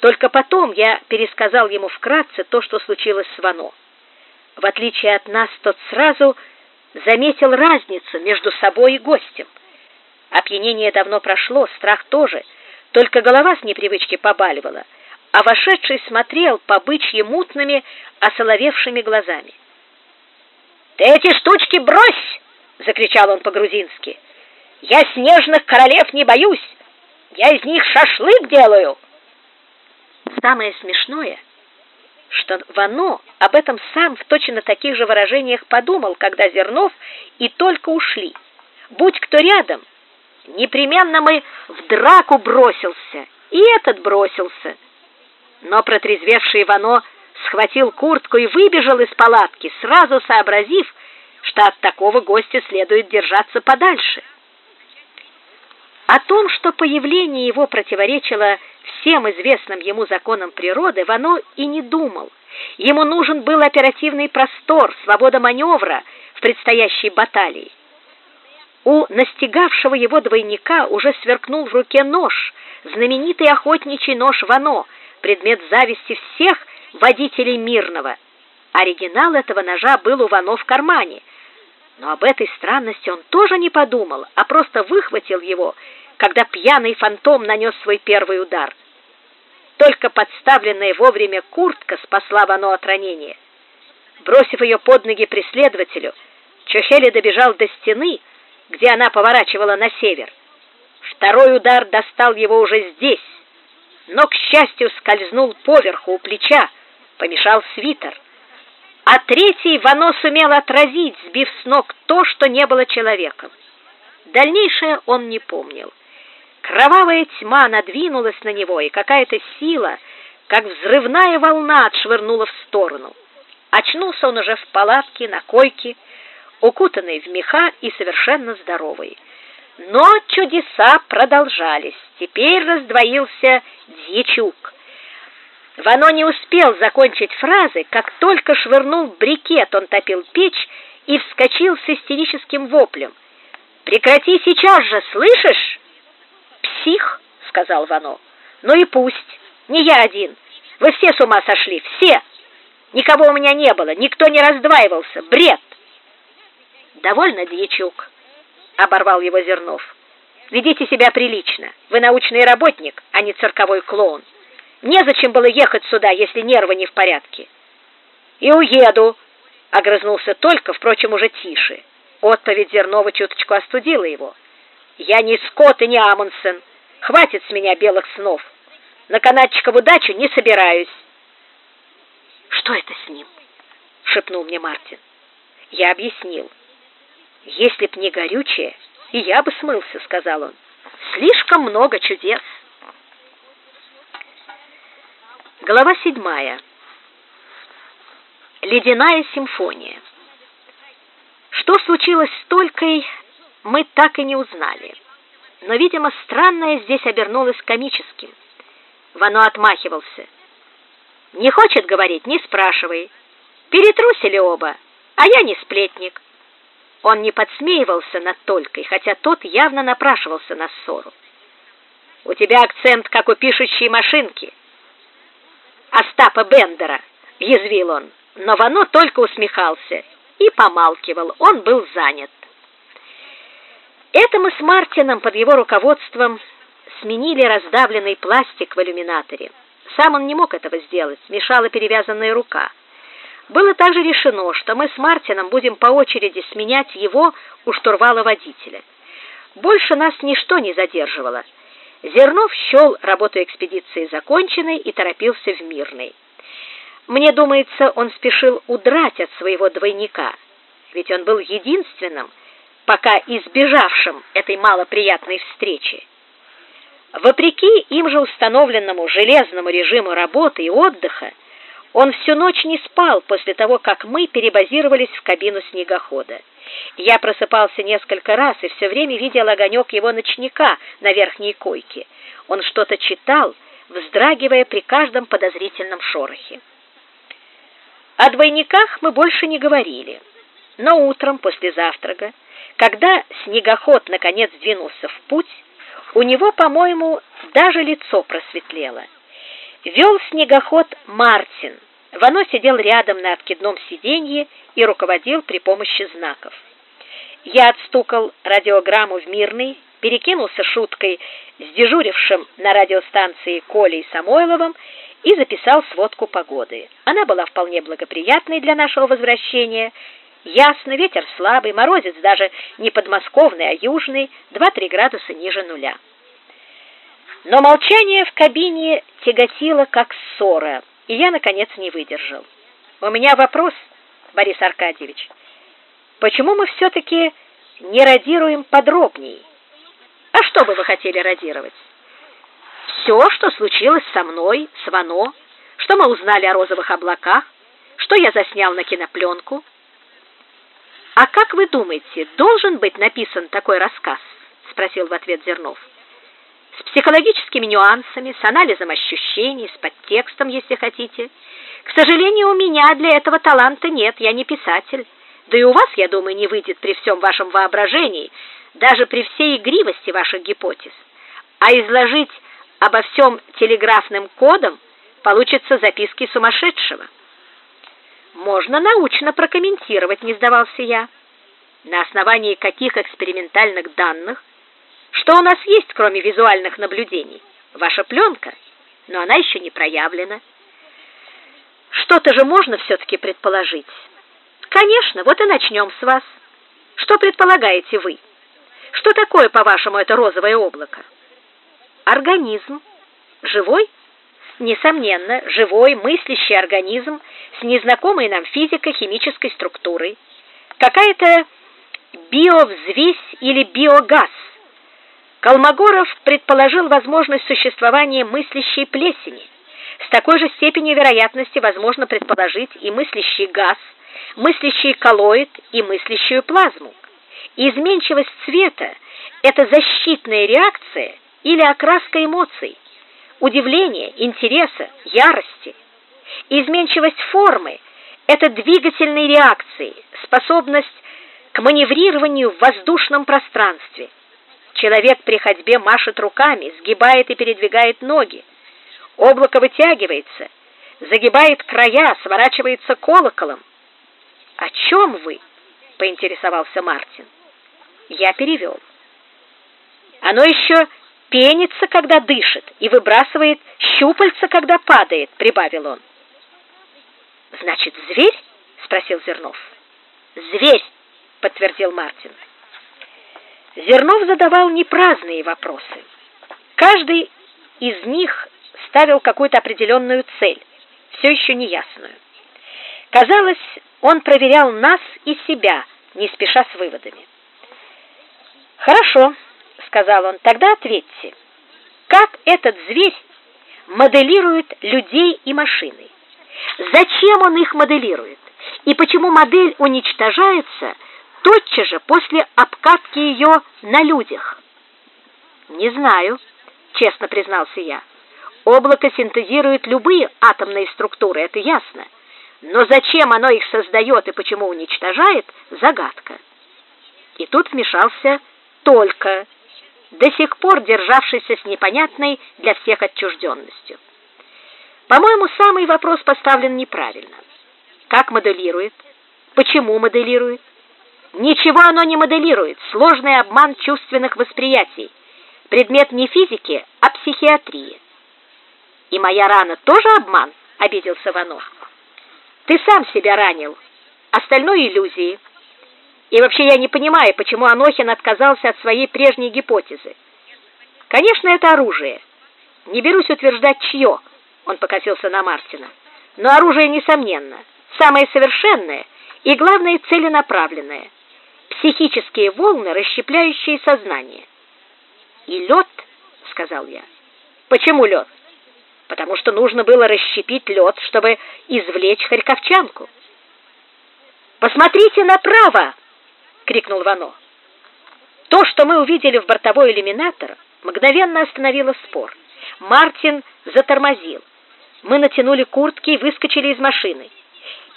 Только потом я пересказал ему вкратце то, что случилось с Вано. В отличие от нас, тот сразу заметил разницу между собой и гостем. Опьянение давно прошло, страх тоже, только голова с непривычки побаливала, а вошедший смотрел по бычьи мутными, осоловевшими глазами. «Ты эти штучки брось!» — закричал он по-грузински. «Я снежных королев не боюсь! Я из них шашлык делаю!» Самое смешное, что Вано об этом сам в точно таких же выражениях подумал, когда Зернов и только ушли. Будь кто рядом, непременно мы в драку бросился, и этот бросился. Но протрезвевший Вано схватил куртку и выбежал из палатки, сразу сообразив, что от такого гостя следует держаться подальше. О том, что появление его противоречило всем известным ему законам природы, Вано и не думал. Ему нужен был оперативный простор, свобода маневра в предстоящей баталии. У настигавшего его двойника уже сверкнул в руке нож, знаменитый охотничий нож Вано, предмет зависти всех водителей Мирного. Оригинал этого ножа был у Вано в кармане, но об этой странности он тоже не подумал, а просто выхватил его, когда пьяный фантом нанес свой первый удар. Только подставленная вовремя куртка спасла Вано от ранения. Бросив ее под ноги преследователю, Чохели добежал до стены, где она поворачивала на север. Второй удар достал его уже здесь, но, к счастью, скользнул поверху у плеча, помешал свитер. А третий Вано сумел отразить, сбив с ног то, что не было человеком. Дальнейшее он не помнил. Кровавая тьма надвинулась на него, и какая-то сила, как взрывная волна, отшвырнула в сторону. Очнулся он уже в палатке на койке, укутанный в меха и совершенно здоровый. Но чудеса продолжались. Теперь раздвоился Дьячук. Вано не успел закончить фразы, как только швырнул брикет, он топил печь и вскочил с истерическим воплем. «Прекрати сейчас же, слышишь?» «Псих», — сказал Вано. «Ну и пусть. Не я один. Вы все с ума сошли, все. Никого у меня не было, никто не раздваивался. Бред!» «Довольно, дьячук», — оборвал его Зернов. «Ведите себя прилично. Вы научный работник, а не цирковой клоун. Незачем было ехать сюда, если нервы не в порядке». «И уеду», — огрызнулся только, впрочем, уже тише. Отповедь Зернова чуточку остудила его. «Я не Скотт и не Амундсен. Хватит с меня белых снов. На канатчикову дачу не собираюсь». «Что это с ним?» — шепнул мне Мартин. Я объяснил. «Если б не горючее, и я бы смылся», — сказал он. «Слишком много чудес». Глава седьмая. Ледяная симфония. Что случилось с Толькой, мы так и не узнали. Но, видимо, странное здесь обернулось комическим. Вано отмахивался. «Не хочет говорить, не спрашивай. Перетрусили оба, а я не сплетник». Он не подсмеивался над Толькой, хотя тот явно напрашивался на ссору. «У тебя акцент, как у пишущей машинки». «Остапа Бендера», — язвил он, но Вано только усмехался и помалкивал, он был занят. Это мы с Мартином под его руководством сменили раздавленный пластик в иллюминаторе. Сам он не мог этого сделать, мешала перевязанная рука. Было также решено, что мы с Мартином будем по очереди сменять его у штурвала водителя. Больше нас ничто не задерживало. Зернов счел работу экспедиции законченной и торопился в Мирный. Мне думается, он спешил удрать от своего двойника, ведь он был единственным, пока избежавшим этой малоприятной встречи. Вопреки им же установленному железному режиму работы и отдыха, он всю ночь не спал после того, как мы перебазировались в кабину снегохода. Я просыпался несколько раз и все время видел огонек его ночника на верхней койке. Он что-то читал, вздрагивая при каждом подозрительном шорохе. О двойниках мы больше не говорили. Но утром после завтрака, когда снегоход наконец двинулся в путь, у него, по-моему, даже лицо просветлело. Вел снегоход Мартин. Вано сидел рядом на откидном сиденье и руководил при помощи знаков. Я отстукал радиограмму в Мирный, перекинулся шуткой с дежурившим на радиостанции Колей Самойловым и записал сводку погоды. Она была вполне благоприятной для нашего возвращения. Ясно, ветер слабый, морозец даже не подмосковный, а южный, 2-3 градуса ниже нуля. Но молчание в кабине тяготило, как ссора, и я, наконец, не выдержал. «У меня вопрос, Борис Аркадьевич. Почему мы все-таки не радируем подробнее?» А что бы вы хотели радировать? Все, что случилось со мной, с Вано, что мы узнали о розовых облаках, что я заснял на кинопленку. А как вы думаете, должен быть написан такой рассказ? спросил в ответ Зернов. С психологическими нюансами, с анализом ощущений, с подтекстом, если хотите. К сожалению, у меня для этого таланта нет, я не писатель. Да и у вас, я думаю, не выйдет при всем вашем воображении, даже при всей игривости ваших гипотез. А изложить обо всем телеграфным кодом получится записки сумасшедшего. Можно научно прокомментировать, не сдавался я. На основании каких экспериментальных данных? Что у нас есть, кроме визуальных наблюдений? Ваша пленка, но она еще не проявлена. Что-то же можно все-таки предположить. Конечно, вот и начнем с вас. Что предполагаете вы? Что такое, по-вашему, это розовое облако? Организм. Живой? Несомненно, живой, мыслящий организм с незнакомой нам физико-химической структурой. Какая-то биовзвесь или биогаз. Колмогоров предположил возможность существования мыслящей плесени. С такой же степенью вероятности возможно предположить и мыслящий газ, мыслящий коллоид и мыслящую плазму. Изменчивость цвета – это защитная реакция или окраска эмоций, удивления, интереса, ярости. Изменчивость формы – это двигательные реакции, способность к маневрированию в воздушном пространстве. Человек при ходьбе машет руками, сгибает и передвигает ноги. Облако вытягивается, загибает края, сворачивается колоколом. «О чем вы?» — поинтересовался Мартин. Я перевел. Оно еще пенится, когда дышит, и выбрасывает щупальца, когда падает, прибавил он. Значит, зверь? спросил Зернов. Зверь, подтвердил Мартин. Зернов задавал не праздные вопросы. Каждый из них ставил какую-то определенную цель, все еще неясную. Казалось, он проверял нас и себя, не спеша с выводами. «Хорошо», — сказал он, — «тогда ответьте, как этот зверь моделирует людей и машины? Зачем он их моделирует? И почему модель уничтожается тотчас же после обкатки ее на людях?» «Не знаю», — честно признался я. «Облако синтезирует любые атомные структуры, это ясно. Но зачем оно их создает и почему уничтожает — загадка». И тут вмешался только, до сих пор державшийся с непонятной для всех отчужденностью. По-моему, самый вопрос поставлен неправильно. Как моделирует? Почему моделирует? Ничего оно не моделирует. Сложный обман чувственных восприятий. Предмет не физики, а психиатрии. И моя рана тоже обман, обиделся Ванов. Ты сам себя ранил. Остальное иллюзии. И вообще я не понимаю, почему Анохин отказался от своей прежней гипотезы. Конечно, это оружие. Не берусь утверждать, чье, он покосился на Мартина. Но оружие, несомненно, самое совершенное и, главное, целенаправленное. Психические волны, расщепляющие сознание. И лед, сказал я. Почему лед? Потому что нужно было расщепить лед, чтобы извлечь харьковчанку. «Посмотрите направо!» — крикнул Вано. То, что мы увидели в бортовой иллюминатор, мгновенно остановило спор. Мартин затормозил. Мы натянули куртки и выскочили из машины.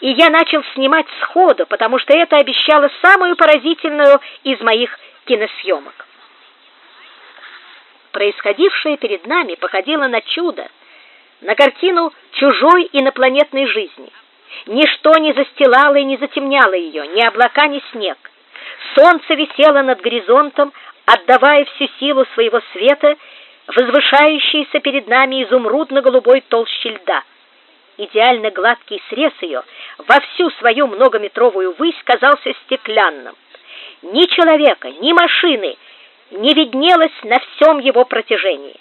И я начал снимать сходу, потому что это обещало самую поразительную из моих киносъемок. Происходившее перед нами походило на чудо, на картину чужой инопланетной жизни. Ничто не застилало и не затемняло ее, ни облака, ни снег. Солнце висело над горизонтом, отдавая всю силу своего света возвышающейся перед нами изумрудно-голубой толщи льда. Идеально гладкий срез ее во всю свою многометровую высь казался стеклянным. Ни человека, ни машины не виднелось на всем его протяжении.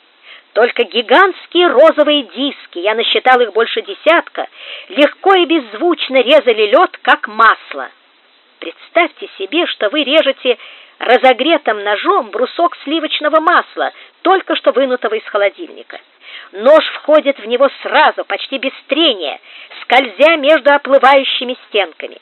Только гигантские розовые диски, я насчитал их больше десятка, легко и беззвучно резали лед, как масло. Представьте себе, что вы режете разогретым ножом брусок сливочного масла, только что вынутого из холодильника. Нож входит в него сразу, почти без трения, скользя между оплывающими стенками.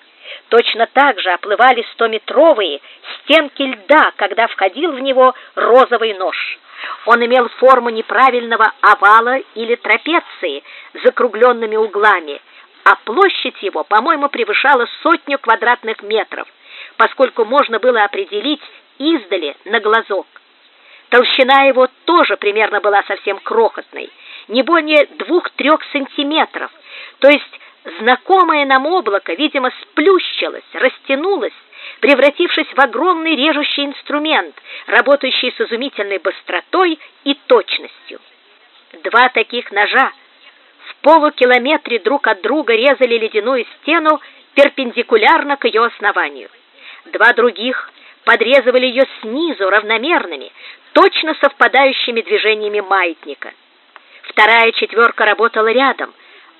Точно так же оплывали стометровые стенки льда, когда входил в него розовый нож. Он имел форму неправильного овала или трапеции с закругленными углами, а площадь его, по-моему, превышала сотню квадратных метров, поскольку можно было определить издали на глазок. Толщина его тоже примерно была совсем крохотной, не более двух-трех сантиметров, то есть знакомое нам облако, видимо, сплющилось, растянулось, превратившись в огромный режущий инструмент, работающий с изумительной быстротой и точностью. Два таких ножа в полукилометре друг от друга резали ледяную стену перпендикулярно к ее основанию. Два других подрезывали ее снизу равномерными, точно совпадающими движениями маятника. Вторая четверка работала рядом,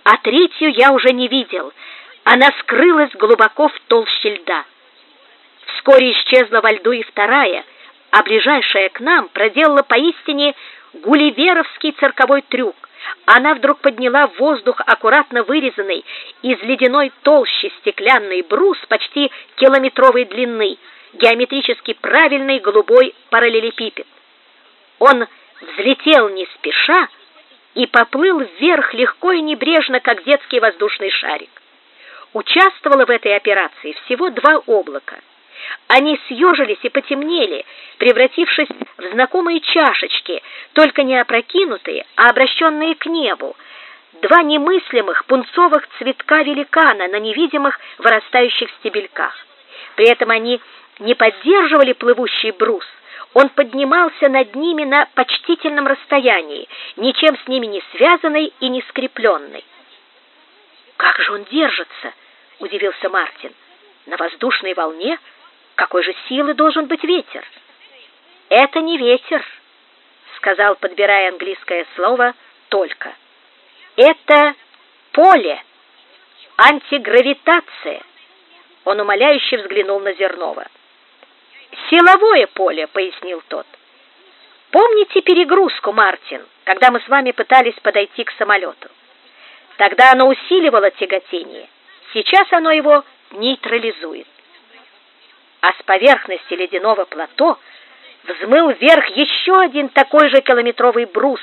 а третью я уже не видел. Она скрылась глубоко в толще льда. Вскоре исчезла во льду и вторая, а ближайшая к нам проделала поистине гулливеровский цирковой трюк. Она вдруг подняла в воздух аккуратно вырезанный из ледяной толщи стеклянный брус почти километровой длины, геометрически правильный голубой параллелепипед. Он взлетел не спеша и поплыл вверх легко и небрежно, как детский воздушный шарик. Участвовало в этой операции всего два облака. Они съежились и потемнели, превратившись в знакомые чашечки, только не опрокинутые, а обращенные к небу, два немыслимых пунцовых цветка великана на невидимых вырастающих стебельках. При этом они не поддерживали плывущий брус, он поднимался над ними на почтительном расстоянии, ничем с ними не связанный и не скрепленный. «Как же он держится?» — удивился Мартин. «На воздушной волне? Какой же силы должен быть ветер?» «Это не ветер», — сказал, подбирая английское слово «только». «Это поле, антигравитация». Он умоляюще взглянул на Зернова. «Силовое поле», — пояснил тот. «Помните перегрузку, Мартин, когда мы с вами пытались подойти к самолету? Тогда оно усиливало тяготение, сейчас оно его нейтрализует. А с поверхности ледяного плато взмыл вверх еще один такой же километровый брус,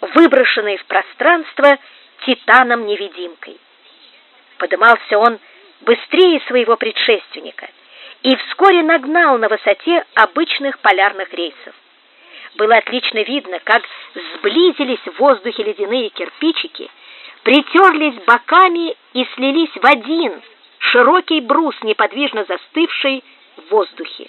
выброшенный в пространство титаном-невидимкой. Подымался он быстрее своего предшественника — и вскоре нагнал на высоте обычных полярных рейсов. Было отлично видно, как сблизились в воздухе ледяные кирпичики, притерлись боками и слились в один широкий брус, неподвижно застывший в воздухе.